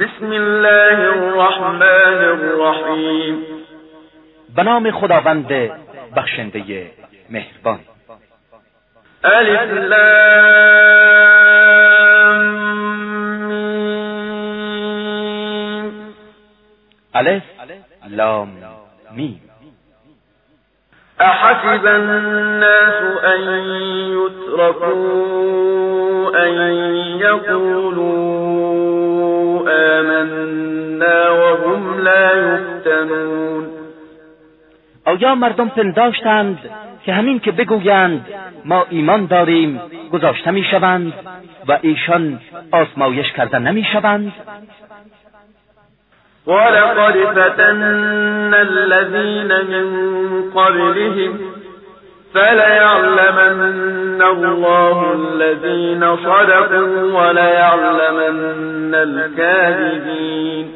بسم الله الرحمن الرحیم به نام خداوند بخشنده مهربان. الف لام الف لام میم احسب الناس ان يتركوا ان يقولوا آمنا وهم لا يفتنون آیا مردم پنداشتند که همین که بگویند ما ایمان داریم گذاشته می‌شوند و ایشان آزمایش کرده نمی‌شوند. ولقد فتنا الذين من قبلهم فليعلمن الله الذين صدقوا وليعلمن الكاذبين.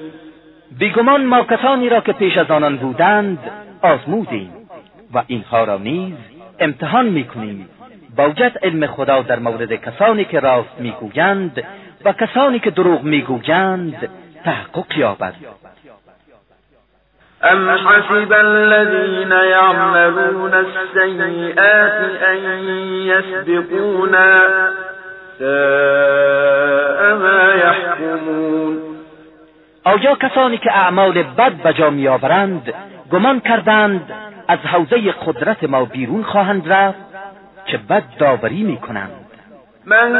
بیگمان ما کسانی را که پیش از آنان بودند آزمودیم و اینها را نیز امتحان می‌کنیم. باید علم خدا در مورد کسانی که راست می‌گویند و کسانی که دروغ می‌گویند تحقق یابد. ام حسب الذين يعملون السيئات ان يسبقونا ساء ما يحكمون. آیا کسانی که اعمال بد به جا میآورند گمان کردند از حوزه قدرت ما بیرون خواهند رفت چه بد داوری می‌کنند؟ من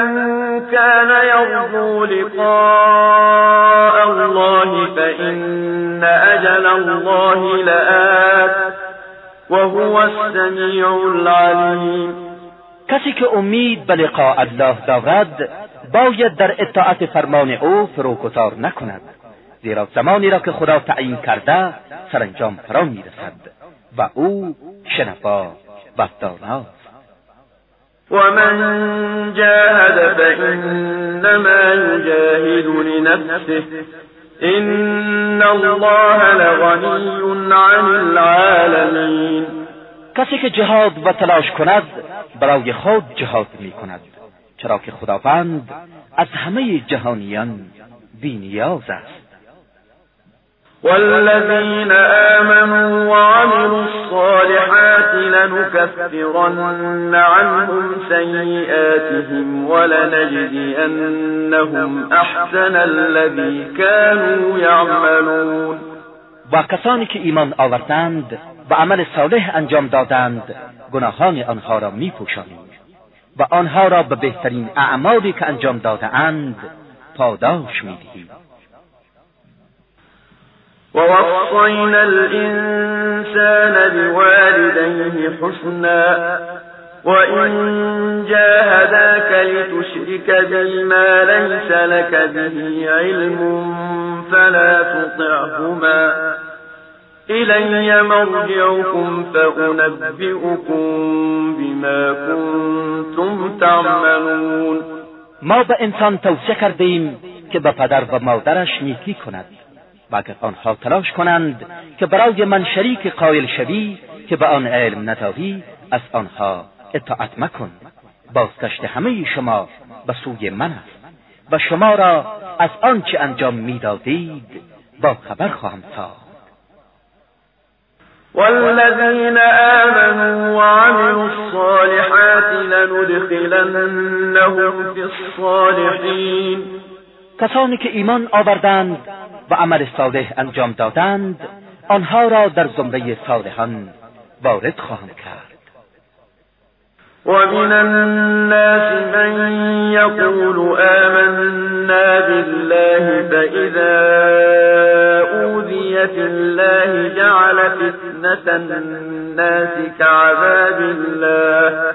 كان يرجو لقاء الله فإن أجل الله لآت وهو السميع العليم. کسی که امید به لقاء الله دارد باید در اطاعت فرمان او فروکتار نکند زیرا زمانی را که خدا تعیین کرده سرانجام فرا می‌رسد و او شنوا و داناست ومن جاهد فإنما يجاهد لنفسه إن الله لغني عن العالمين. کسی که جهاد و تلاش کند برای خود جهاد می کند چرا که خداوند از همه جهانیان بینیاز است. والذين آمنوا وعملوا الصالحات لنكفرن عنهم سيئاتهم ولنجزينهم أحسن الذي كانوا يعملون. و کسانی که ایمان آوردند و عمل صالح انجام دادند گناهان آنها را می پوشانیم و آنها را به بهترین اعمالی که انجام دادهاند پاداش می دهیم ووصينا الإنسان بوالديه حسنا وإن جاهداك لتشرك بما ليس لك به علم فلا تطعهما. إلي مرجعكم فأنبئكم بما كنتم تعملون. ما انسان توصیه کردیم که به پدر و مادرش نیکی و اگر آنها تلاش کنند که برای من شریک قایل شوی که به آن علم نداری از آنها اطاعت مکن. بازگشت همه شما به سوی من است و شما را از آنچه انجام می‌دادید با خبر خواهم ساخت. والذين آمنوا وعملوا الصالحات لندخلنهم في الصالحين کسانی که ایمان آوردند و عمل صالح انجام دادند آنها را در زمره صالحان وارد خواهم کرد. ومن الناس من يقول آمنا بالله فإذا أوذي في الله جعل فتنة الناس كعذاب الله.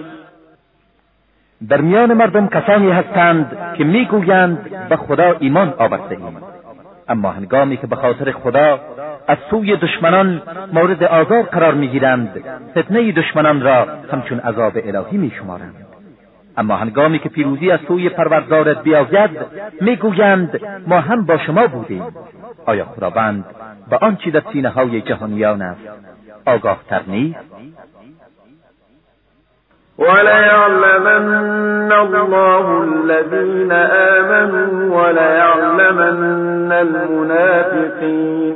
در میان مردم کسانی هستند که می‌گویند به خدا ایمان آورده ایم. اما هنگامی که به خاطر خدا از سوی دشمنان مورد آزار قرار می‌گیرند فتنه دشمنان را همچون عذاب الهی میشمارند. اما هنگامی که پیروزی از سوی پروردگارت بیاید می‌گویند ما هم با شما بودیم. آیا خداوند به آنچه در سینه های جهانیان است؟ آگاه تر نیست؟ وليعلمن الله الذين آمنوا وليعلمن المنافقين.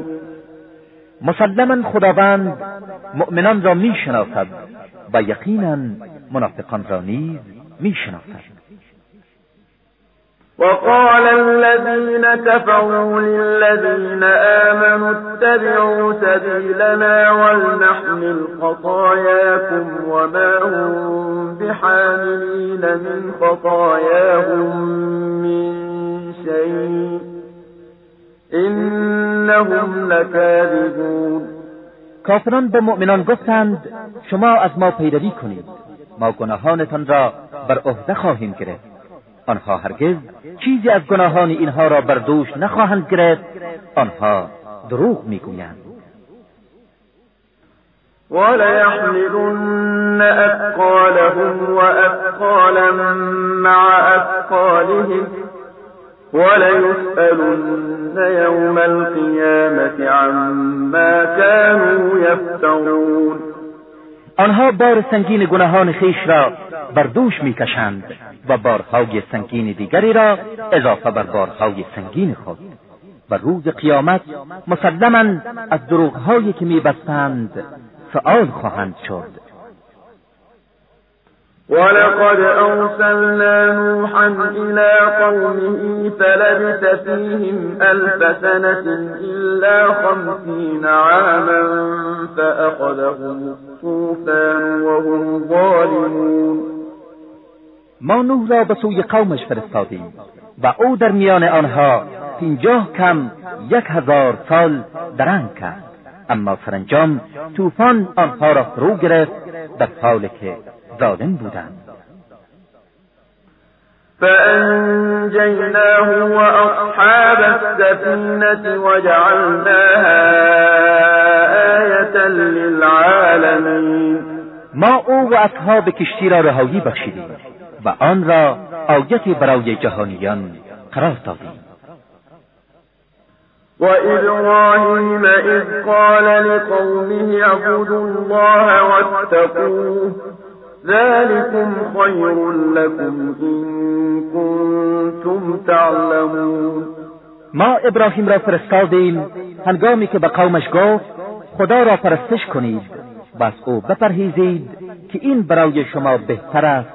مسلما خداوند مؤمنان را میشناسد و یقینا منافقان را نیز میشناسد. وقال الذين كفروا للذين آمنوا اتبعوا سبيلنا ولنحمل خطاياكم وما هم بحاملين من خطاياهم من شيء. إنهم لكاذبون. کافران به مؤمنان گفتند شما از ما پیروی کنید. ما گناهانتان را بر عهده خواهیم گرفت. آنها هرگز چیزی از گناهان اینها را بر دوش نخواهند گرفت. آنها دروغ می‌گویند. وليحملن أثقالهم وأثقالا مع أثقالهم وليسألن يوم القيامة عما كانوا يفترون. آنها بار سنگین گناهان خیش را بر دوش می‌کشند. و بارهای سنگین دیگری را اضافه بر بارهای سنگین خود. و روز قیامت مسلما از دروغهایی که میبستند سؤال خواهند شد. ولقد أرسلنا نوحا إلى قومه فلبث فيهم ألف سنة إلا خمسين عاما فأخذهم الطوفان وهم ظالمون. ما نوح را به سوی قومش فرستادیم و او در میان آنها پنجاه کم یک هزار سال درنگ کرد. اما سرانجام طوفان آنها را فرو گرفت در حالی که ظالم بودند. فأنجيناه وأصحاب السفينة وجعلناها آية للعالمين ما او و اصحاب کشتی را رهایی بخشیدیم. و آن را آیتی برای جهانیان قرار دادیم. وإبراهيم إذ قال لقومه اعبدوا الله واتقوه ذلكم خير لكم إن كنتم تعلمون. ما ابراهیم را فرستادیم هنگامی که به قومش گفت خدا را پرستش کنید. و از او بپرهیزید که این برای شما بهتر است.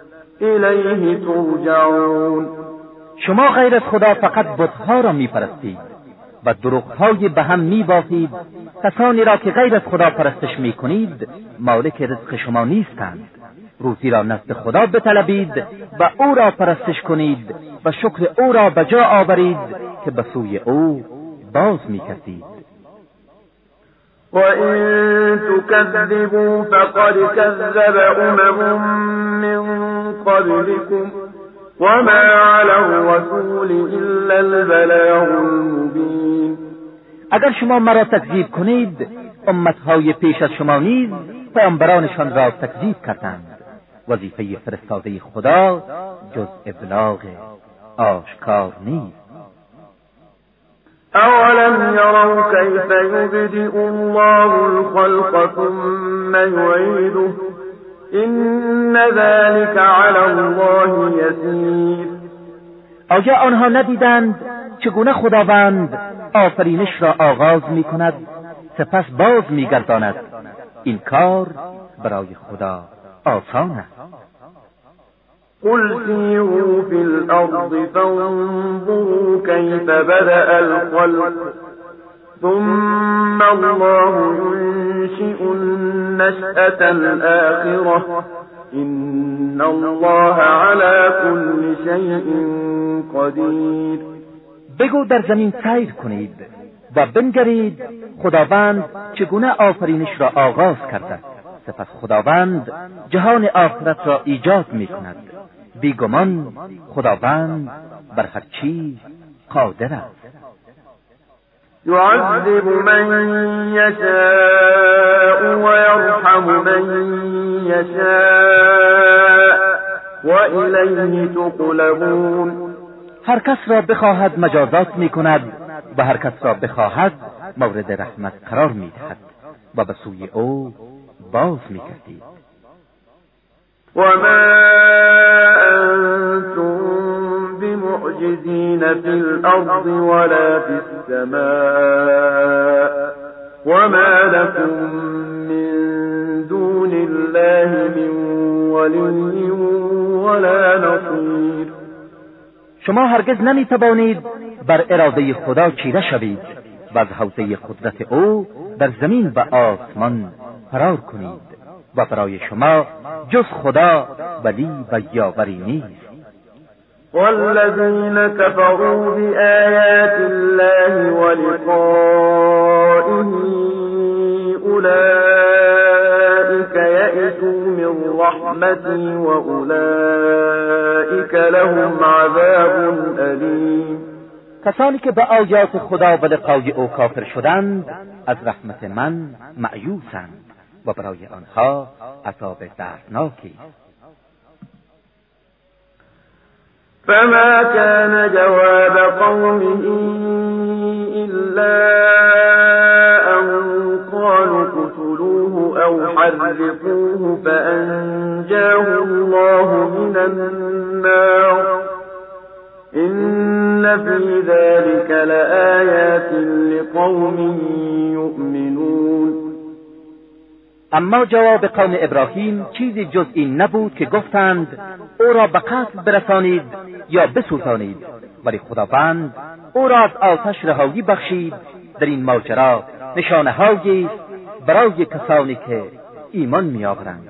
الیه ترجعون. شما غیر از خدا فقط بتها را میپرستید و دروغهای به هم میبافید کسانی را که غیر از خدا پرستش می‌کنید مالک رزق شما نیستند. روزی را نزد خدا بطلبید و او را پرستش کنید و شکر او را به جا آورید که به سوی او باز می‌کردید وإن تكذبوا فقد كذب أمم من قبلكم وما على الرسول إلا البلاغ المبين اگر شما مرا تکذیب کنید امتهای پیش از شما نیز پیامبرانشان را تکذیب کردند. وظیفه فرستاده خدا جز ابلاغ آشکار نیست. أولم يروا كيف يبدئ الله الخلق ثم يعيده إن ذلك على الله يسير. آیا آنها ندیدند چگونه خداوند آفرینش را آغاز می کند سپس باز می گرداند این کار برای خدا آسان است. قل سيروا في الأرض فانظروا كيف بدأ الخلق ثم الله ينشئ النشأة الآخرة إن الله على كل شيء قدیر بگو در زمین سیر کنید و بنگرید خداوند چگونه آفرینش را آغاز کرده. سپس خداوند جهان آخرت را ایجاد می کند بیگمان خداوند بر هر چیز قادر است. يعذب من يشاء ويرحم من يشاء وإليه تقلبون. هر کس را بخواهد مجازات می کند و هر کس را بخواهد مورد رحمت قرار می دهد و به سوی او باز می کردید وما أنتم بمعجزين في الأرض ولا في السماء وما لكم من دون الله من ولي ولا نصير شما هرگز نمی توانید بر اراده خدا چیره شوید و از حوزه قدرت او در زمین و آسمان فرار کنید. و برای شما جز خدا ولی و یاوری نیست. والذين كفروا بآيات الله ولقائه أولئك يئسوا من رحمتي وأولئك لهم عذاب أليم کسانی که به آیات خدا و لقای او کافر شدند از رحمت من معیوسند و برای آنها عذاب دردناکی. فما كان جواب قومه إلا أن قالوا اقتلوه أو حرقوه فأنجاه الله من النار. إن في ذلك لآيات لقوم اما جواب قوم ابراهیم چیزی جز این نبود که گفتند او را به قتل برسانید یا بسوزانید. ولی خداوند او را از آتش رهایی بخشید. در این ماجرا نشانه است برای کسانی که ایمان میآورند.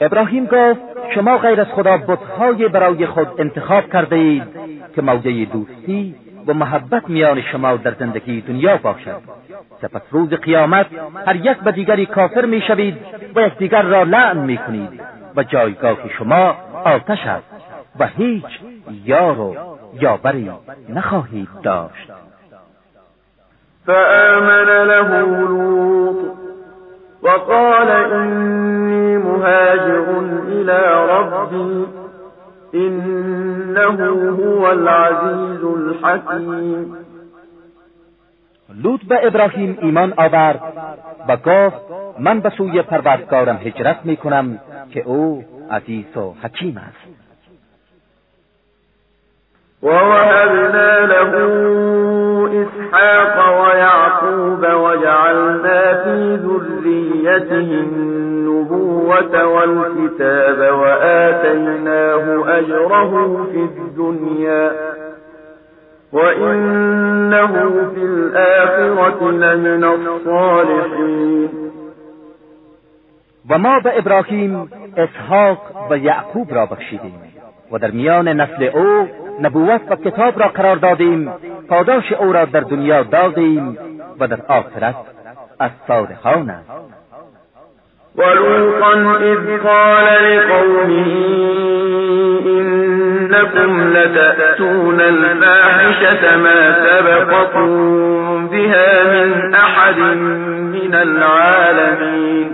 ابراهیم گفت شما غیر از خدا بتهای برای خود انتخاب کرده اید که موجه دوستی و محبت میان شما در زندگی دنیا باشد. سپس روز قیامت هر یک به دیگری کافر می‌شوید و یکدیگر را لعن می‌کنید و جایگاه شما آتش است و هیچ یار و یاوری نخواهید داشت. فآمن له لوط. وقال إني مهاجر إلى ربي إنه هو العزيز الحكيم. لوط به ابراهیم ایمان آورد و گفت من به سوی پروردگارم هجرت می کنم که او عزیز و حکیم است. ووهبنا له إسحاق ويعقوب وجعلنا في ذريته النبوة والكتاب وآتيناه أجره في الدنيا وإنه في الآخرة لمن الصالحين. و ما به ابراهیم اسحاق و یعقوب را و در میان نسل او نبوت و کتاب را قرار دادیم پاداش او را در دنیا دادیم و در آخرت از صالحان است. ولوطا اذ قال لقومه إنكم لتأتون الفاحشة ما سبقكم بها من أحد من العالمين.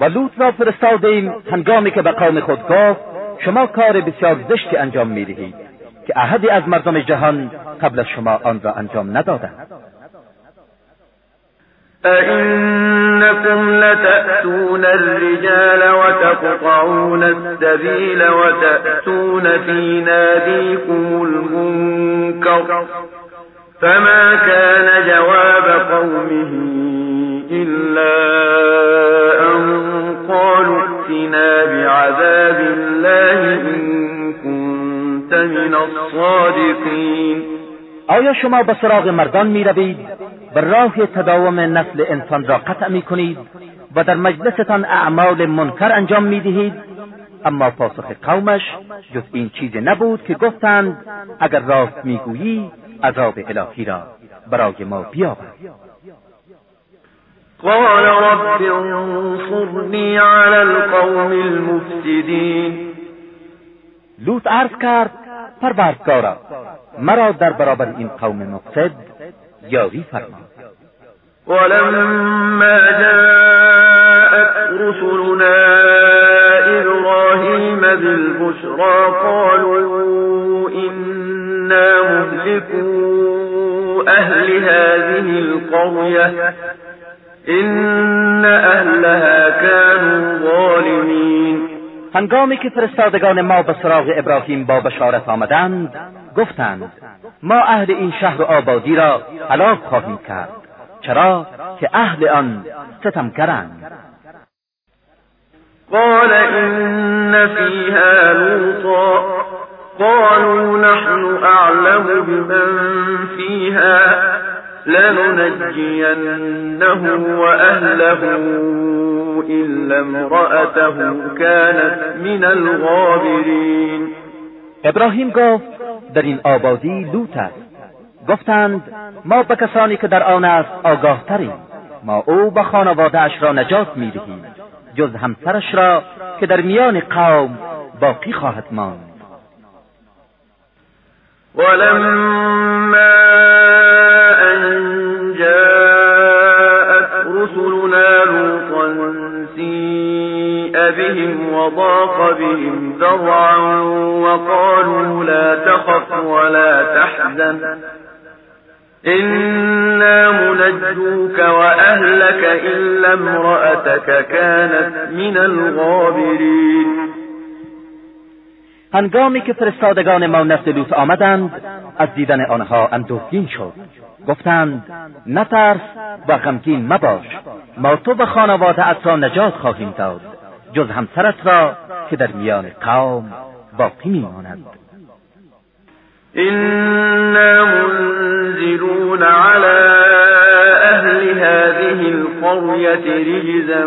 و لوط را فرستادیم هنگامی که به قوم خود گفت شما کار بسیار زشتی انجام می‌دهید که احدی از مردم جهان قبل از شما آن را انجام ندادند. أئنكم لتأتون الرجال وتقطعون السبيل وتأتون في ناديكم المنكر فما كان جواب قومه إلا أن قالوا ائتنا بعذاب الله إن كنت من الصادقين آیا شما به سراغ مردان می روید به راه تداوم نسل انسان را قطع می کنید و در مجلستان اعمال منکر انجام می دهید اما پاسخ قومش جز این چیزی نبود که گفتند اگر راست می‌گویی عذاب الهی را برای ما بیاور. قال رب انصرنی علی القوم المفسدین لوط عرض کرد پروردگارا مرا در برابر این قوم مفسد یاری فرما ولما جاءت رسلنا إبراهيم بالبشرى قالوا إنا مهلكوا أهل هذه القرية. إن أهلها كانوا ظالمين. هنگامی که فرستادگان ما به سراغ ابراهیم با بشارت آمدند گفتند ما اهل این شهر و آبادی را هلاک خواهیم کرد. چرا که اهل آن ستمگرند قال إن فيها لوطا. قالوا نحن أعلم بمن فيها. لننجينه وأهله إلا امرأته كانت من الغابرين. ابراهیم گفت در این آبادی لوط است. گفتند ما به کسانی که در آن است آگاه تریم ما او به خانواده اش را نجات می‌دهیم جز همسرش را که در میان قوم باقی خواهد ماند. ولما بهم وضاق بهم ذرعا وقالوا لا تخف ولا تحزن. إنا منجوك وأهلك إلا امرأتك كانت من الغابرين. هنگامی که فرستادگان ما نسل لوط آمدند از دیدن آنها اندوهگین شد. گفتند نترس و غمگین مباش ما تو به خانواده ات را نجات خواهیم داد. جز همسرت را که در میان قوم باقی میماند. إنا منزلون على أهل هذه القرية رجزا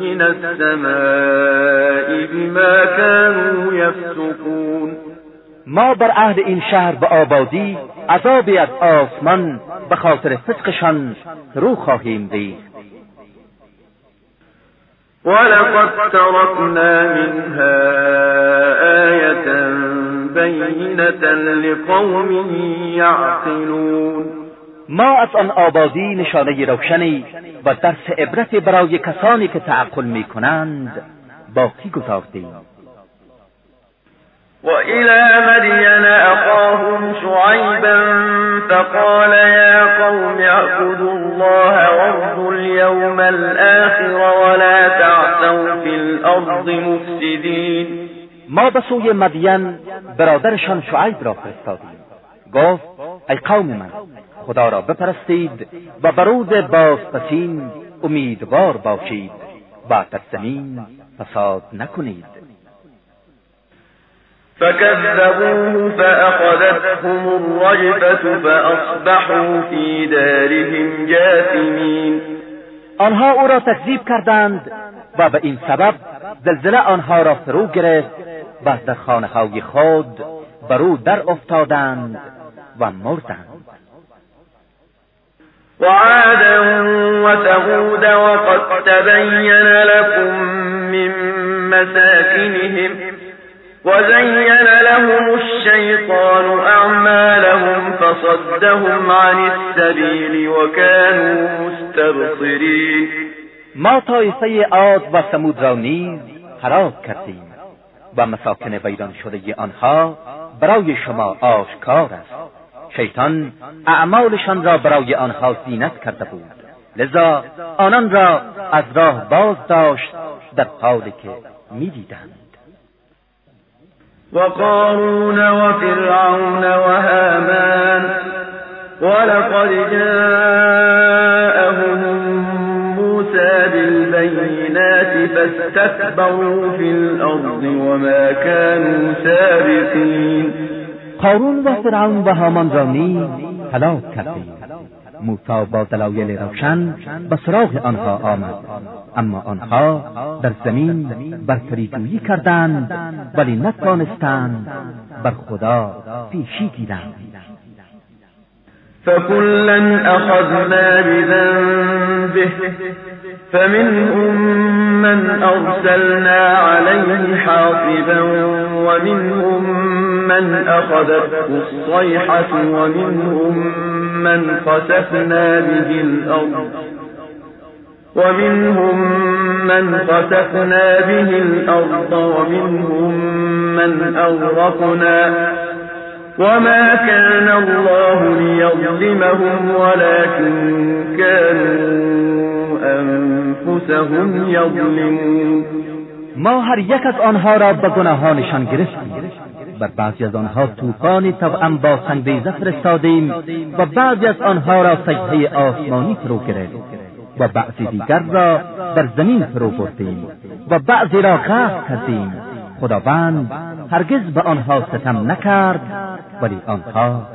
من السماء بما كانوا يفسقون. ما بر اهل این شهر به آبادی عذابی از آسمان به خاطر فسقشان رو خواهیم ریخت ولقد تركنا منها آية بينة لقوم يعقلون. ما از آن آبادی نشانه روشنی و درس عبرت برای کسانی که تعقل می کنند باقی گذاردیم. وإلى مدين أخاهم شعيبا فقال يا قوم اعبدوا الله وارجوا اليوم الآخر ولا تعثوا في الأرض مفسدين. ما به سوی مدین برادرشان شعیب را فرستادیم. گفت ای قوم من خدا را بپرستید و برود بازپسین امیدوار باشید و در زمین فساد نکنید. فكذبوه فأخذتهم الرجفة فأصبحوا في دارهم جاثمين. آنها او را تکذیب کردند و به این سبب زلزله آنها را فرو گرفت و در خانه های خود بر او در افتادند و مردند. وعادا وثمود وقد تبين لكم من مساكنهم وزين لهم الشيطان أعمالهم فصدهم عن السبيل وكانوا مستبصرين ما طایفه عاد و ثمود را نیز خراب کردیم و مساکن ویران شده آنها برای شما آشکار است. شیطان اعمالشان را برای آنها زینت کرده بود. لذا آنان را از راه باز داشت در حالی که می‌دیدند. وقارون وفرعون وهامان ولقد جاءهم موسى بالبينات فاستكبروا في الأرض وما كانوا سابقين. قارون و فرعون و هامان را موسی با دلایل روشن به سراغ آنها آمد. اما آنها در زمین برتری جویی کردند ولی نتوانستند بر خدا پیشی گیرند. فكلا أخذنا بذنبه فمنهم من أرسلنا عليه حاصبا ومنهم من أخذته الصيحة ومنهم من خسفنا به الأرض ومنهم من خسفنا به الأرض ومنهم من أغرقنا وما كان الله ليظلمهم ولكن كانوا أنفسهم يظلمون ما هر یک از آنها را به گناهانشان گرفتیم. بر بعضی از آنها طوفانی طبعا با سنگریزه فرستادیم و بعضی از آنها را سجده آسمانی فرو گرفت و بعضی دیگر را در زمین فرو بردیم و بعضی را غرق کردیم. خداوند هرگز به آنها ستم نکرد ولی آنها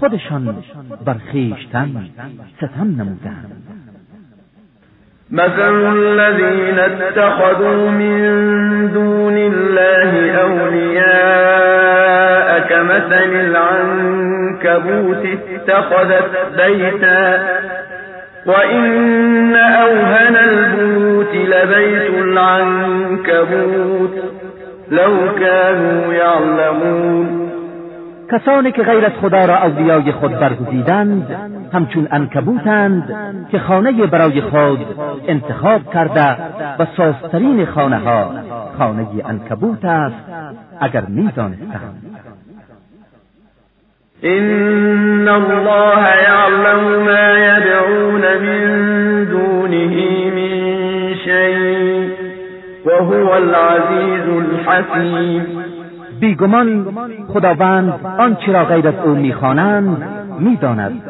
خودشان بر خویشتن ستم نمودند. مثل الذين اتخذوا من دون الله أولياء كمثل العنكبوت اتخذت بيتا وإن أوهن البيوت لبيت العنكبوت لو كانوا يعلمون. کسانی که غیر از خدا را اولیای خود برگزیدند همچون انکبوتند که خانه برای خود انتخاب کرده و سازترین خانه ها خانه انکبوت است اگر می‌دانستند. إن الله يعلم ما يدعون من دونه من شيء وهو العزيز الحكيم بیگمان خداوند آنچه را غیر از او می‌خوانند می‌داند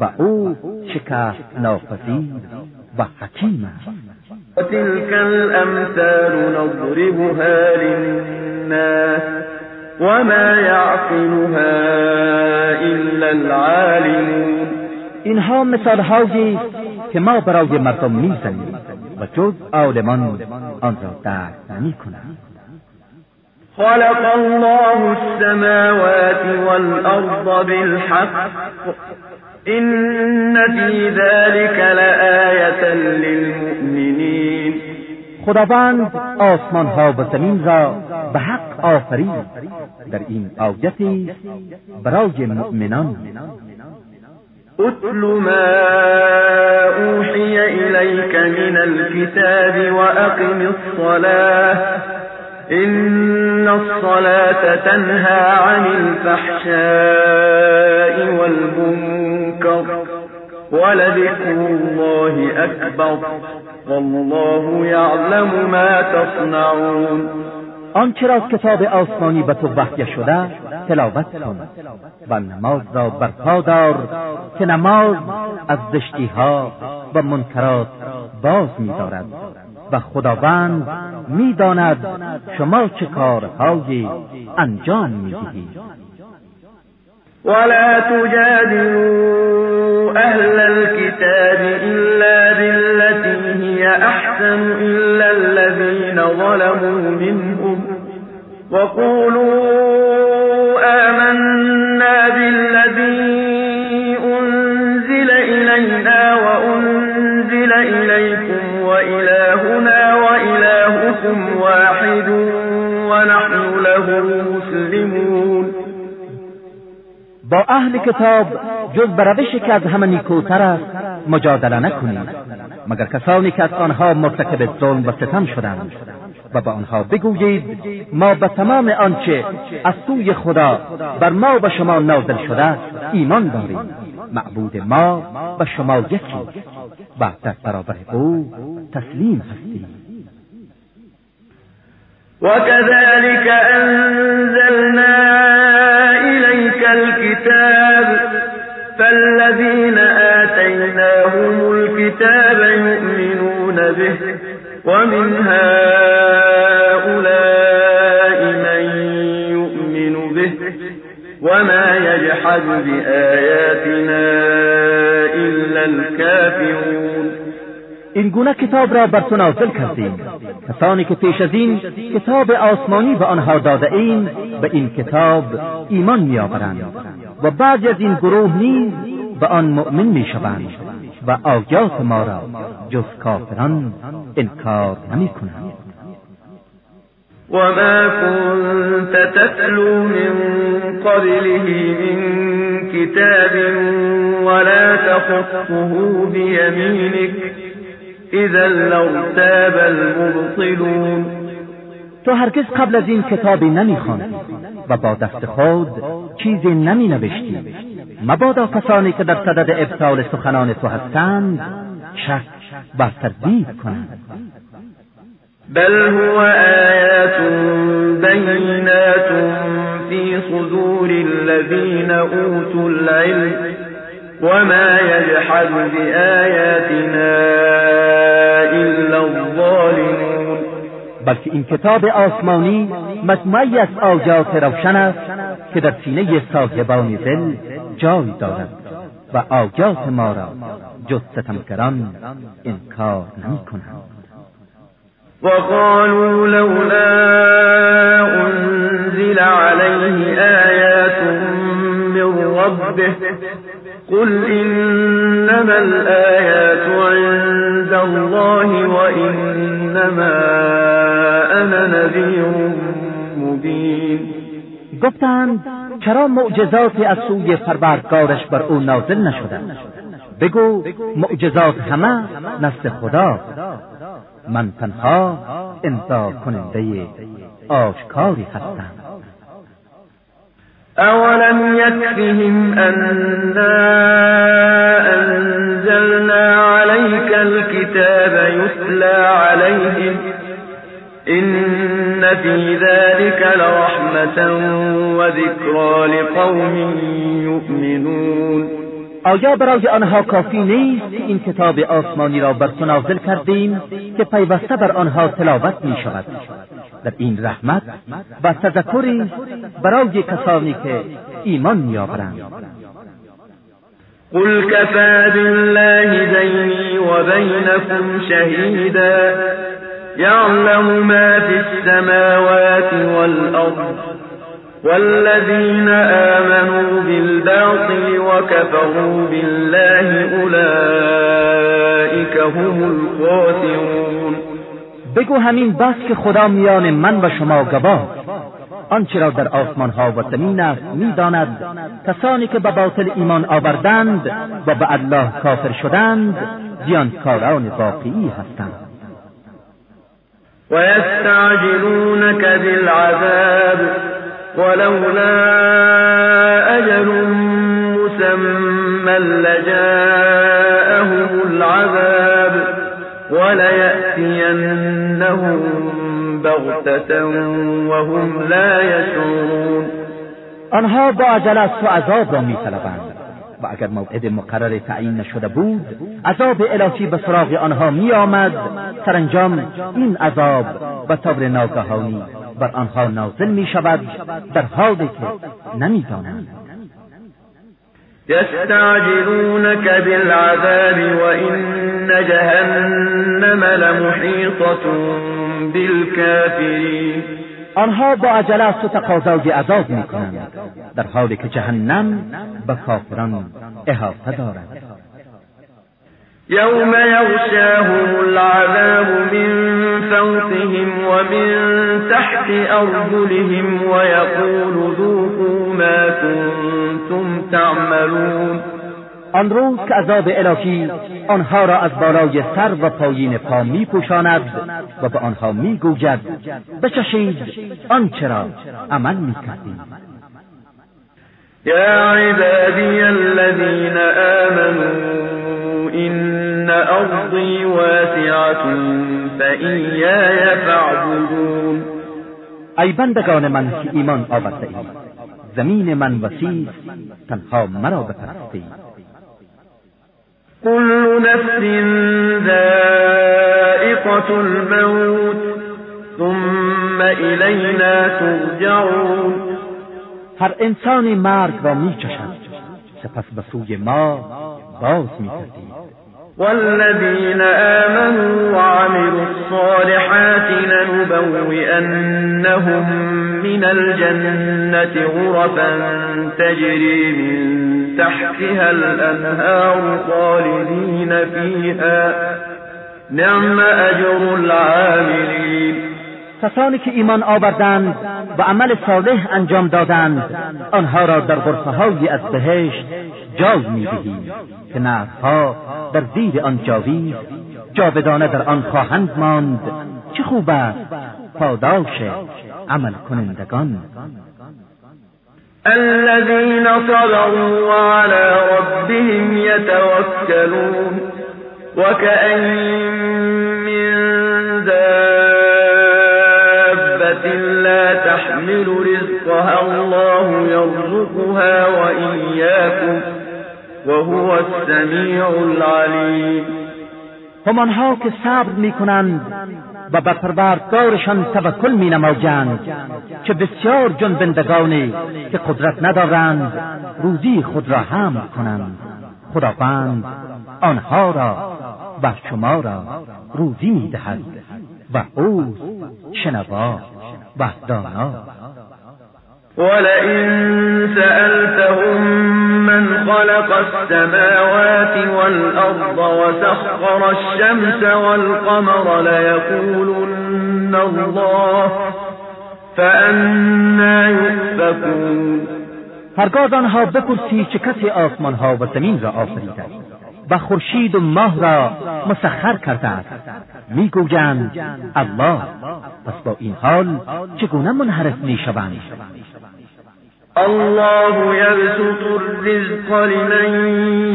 و او شکست ناپذیر و حکیم است. وتلك الأمثال نضربها للناس وما يعقلها إلا العالمون اینها مثال هایی که ما برای مردم میزنیم و جز عالمان آن را درک خلق الله السماوات والأرض بالحق إن في ذلك لآية للمؤمنين خداوند آسمان ها و زمین را به حق آفرید در این آیتی برای مؤمنان. اتل ما اوحی إليك من الكتاب وأقم الصلاة. إن الصلاة تنهى عن الفحشاء والمنكر ولذكر الله أكبر والله يعلم ما تصنعون. آنچه را کتاب آسمانی به تو وحی شده تلاوت کن و نماز را برپا دار که نماز از زشتی ها و منکرات باز می‌دارد و خداوند می‌داند شما چه کارهایی انجام می‌دهید ولا تجادلوا أهل الكتاب إلا بالتي هي إلا الذين ظلموا منهم وقولوا آمنا بالذي أنزل إلينا وأنزل إليكم وإلهنا وإلهكم واحد ونحن له مسلمون. با اهل کتاب جز به که از همه نیکوتر است مجادله نکنید مگر کسانی که از آنها مرتکب ظلم و ستم شدند. و به آنها. بگویید ما به تمام آنچه از سوی خدا بر ما و شما نازل شده ایمان داریم. معبود ما و شما یکی و در برابر او تسلیم هستیم. وكذلك أنزلنا إليك الكتاب فالذين آتيناهم الكتاب يؤمنون به ومن هؤلاء وما يجحد بآياتنا إلا الكافرون این گونه کتاب را بر تو نازل کردیم. کسانی که پیش از این کتاب آسمانی به آنها داده این به این کتاب ایمان میآورند. و بعضی از این گروه نیز به آن مؤمن می‌شوند و آیات ما را جز کافران انکار نمی کنند وما كنت تتلو من قبله من كتاب ولا تخطه بيمينك اذا لارتاب المبطلون تو هرگز قبل از این کتابی نمیخواندی و با دست خود چیزی نمی نوشتی مبادا کسانی که در صدد ابطال سخنان تو هستند شک و تردید کنند. بل هو آیات بینات فی صدور الذین اوتوا العلم وما يجحد بآياتنا إلا الظالمون بلکه این کتاب آسمانی مجموعی از آیات روشن است که در سینه صاحبان دل جای دارد و آیات ما را جز ستمگران انکار نمی کنند وقالوا لولا انزل عليه آیات من ربه قل إنما الآيات عند الله وإنما أنا نذير مبين. گفتند چرا معجزاتی از سوی پروردگارش بر او نازل نشده بگو معجزات همه نزد خدا. من تنها امضا کننده آشکاری هستم. أولم يكفهم أنا أنزلنا عليك الكتاب يتلى عليهم إن في ذلك لرحمة وذكرى لقوم يؤمنون آیا برای آنها کافی نیست که این کتاب آسمانی را بر تو نازل کردیم که پیوسته بر آنها تلاوت می شود در این رحمت و تذکری برای کسانی که ایمان میآورند. قل كفى بالله بيني وبينكم شهيدا يعلم ما في السماوات والأرض والذين آمنوا بالباطل وكفروا بالله أولئك هم الخاسرون. بگو همین بس که خدا میان من و شما گواه آنچه را در آسمان ها و زمین است می‌داند کسانی که به باطل ایمان آوردند و به الله کافر شدند زیانکاران واقعی هستند. ويستعجلونك بالعذاب ولولا أجل مسمى لجاءهم العذاب وليأتينهم بغتة وهم لا يشعرون. آنها با عجله از تو عذاب را میطلبند و اگر موعد مقرر تعیین نشده بود عذاب الهی به سراغ آنها می آمد سرانجام این عذاب و طور ناگهانی بر آنها نازل می شود در حالی که نمی‌دانند. يستعجلونك بالعذاب وإن جهنم لمحيطة بالكافرين آنها با عجله از تو تقاضای عذاب می کنند در حالی که جهنم به کافران احاطه دارد. يوم يغشاهم العذاب من فوقهم ومن تحت أرجلهم ويقول ذوقوا ما كنتم تعملون آن روز که عذاب الهی آنها را از بالای سر و پایین پا می پوشاند و به آنها می گوید بچشید آنچه را عمل می کردید یا عبادی الذین آمنوا این ارضی واسعت فإیای فاعبدون ای بندگان من که ایمان آورده اید زمین من وسیع تنها مرا بپرستید كل نفس ذائقة الموت ثم إلينا ترجعون. هر انسانی مرگ را می چشد سپس به سوی ما باز می والذين آمنوا وعملوا الصالحات لنبوئنهم من الجنة غرفا تجري من تحتها الأنهار خالدين فيها. نعم أجر العاملين. کسانی که ایمان آوردند و عمل صالح انجام دادند آنها را در غرفه های از بهشت جای می‌دهیم. که نرها در زیر آن جاوید جاودانه در آن خواهند ماند چه خوب است پاداش عمل کنندگان. الذين صبروا وعلى ربهم يتوكلون وكأين من دابة لا تحمل رزقها الله يرزقها وإياكم وهو السميع العليم. همانها که صبر می کنند و به پروردگارشان توکل می نمایند که بسیار جنبندگانی که قدرت ندارند روزی خود را حمل کنند. خداوند آنها را و شما را روزی می دهد و او شنوا و دانا. ولئن سألتهم خلق السماوات والأرض وسخر الشمس والقمر ليقولن الله فأنا يؤفكون. هرگاه آنها بپرسی چه کسی آسمان ها و زمین را آفریده و خورشید و ماه را مسخر کرده است می‌گویند الله پس با این حال چگونه منحرف می‌شوند؟ الله يبسط الرزق لمن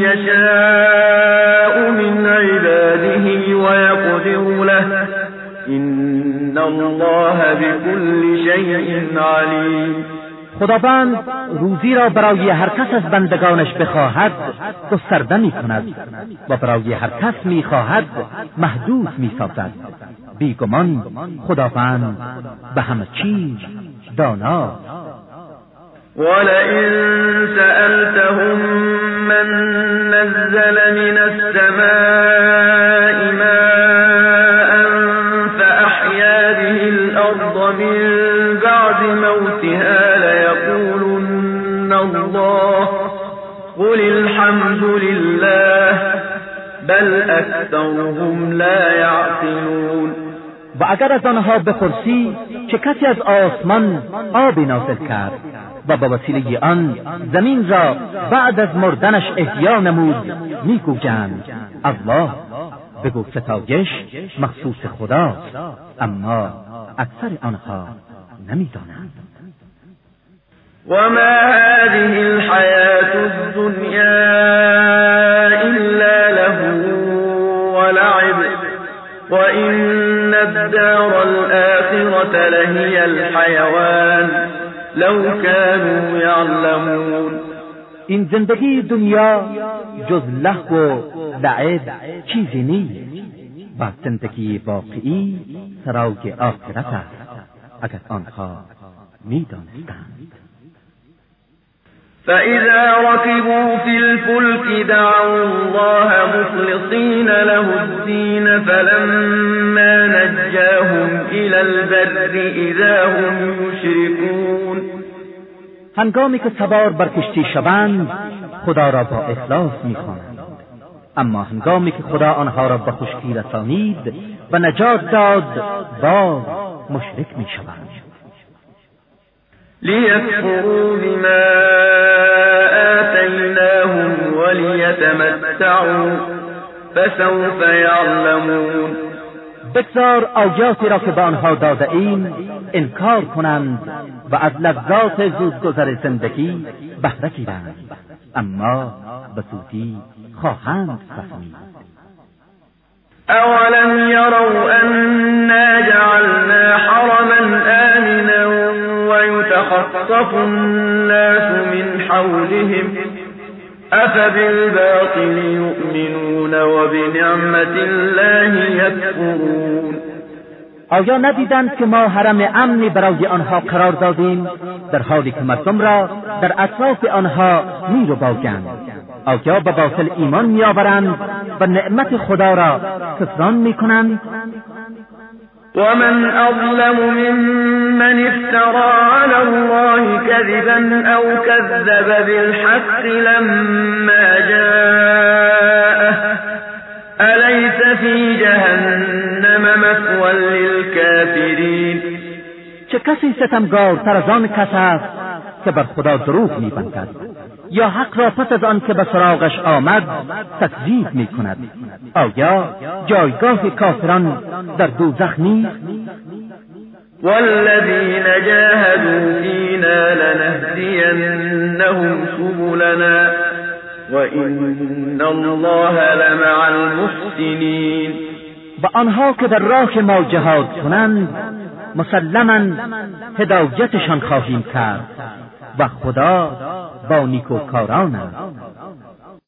يشاء من عباده ويقدر له. إن الله بكل شيء عليم. خداوند روزی را برای هر کس از بندگانش بخواهد گسترده می کند و برای هر کس می خواهد محدود می سازد بیگمان خداوند به همه چیز دانا. ولئن سألتهم من نزل من السماء ماء فأحيا به الأرض من بعد موتها ليقولن الله قل الحمد لله بل أكثرهم لا يعقلون. و اگر از آنها بپرسی چه کسی از آسمان آبی نازل کرد؟ و با وسیله آن زمین را بعد از مردنش احیا نمود می‌گویند الله بگو ستایش مخصوص خداست اما اکثر آنها نمی‌دانند. وما هذه الحياة الدنيا إلا له ولعب وإن الدار الآخرة لهي الحيوان. لو كانوا يعلمون. این زندگی دنیا جز لحو و لعب چیزی نیست. و زندگی واقعی سراغ آخرت است اگر آنها میدانستند. فإذا ركبوا في الفلك دعوا الله مخلصين له الدين فلما نجاهم إلى البر إذا هم يشركون. هنگامی که سوار بر کشتی شوند خدا را با اخلاص می‌خوانند. اما هنگامی که خدا آنها را به خشکی رسانید و نجات داد باز مشرک می‌شوند. ليكفروا بما آتيناهم فليتمتعوا فسوف يعلمون بگذار آیاتی را که به آنها داده ایم انکار کنند و از لذات زودگذر زندگی بهره گیرند. اما به زودی خواهند فهمید اولم یروا انا جعلنا حرما آمنا ويتخطف الناس من حولهم أفبالباطل يؤمنون وبنعمة الله يكفرون؟ آیا ندیدند که ما حرم امنی برای آنها قرار دادیم؟ در حالی که مردم را در اطراف آنها می رو باگند آیا به باطل ایمان میآورند و نعمت خدا را کفران می‌کنند؟ ومن أظلم ممن افترى على الله كذبا أو كذب بالحق لما جاءه أليس في جهنم مثوى للكافرين؟ چه کسی ستمگارتر از آن کس است که بر خدا دروغ میبندد؟ یا حق را پس از آن که به سراغش آمد تکذیب می کند آیا جایگاه کافران در دوزخ نیست؟ والذین جاهدوا فینا لنهدینهم سبلنا وإن الله لمع المحسنین. و آنها که در راه ما جهاد کنند مسلما هدایتشان خواهیم کرد. و خدا با نیکوکاران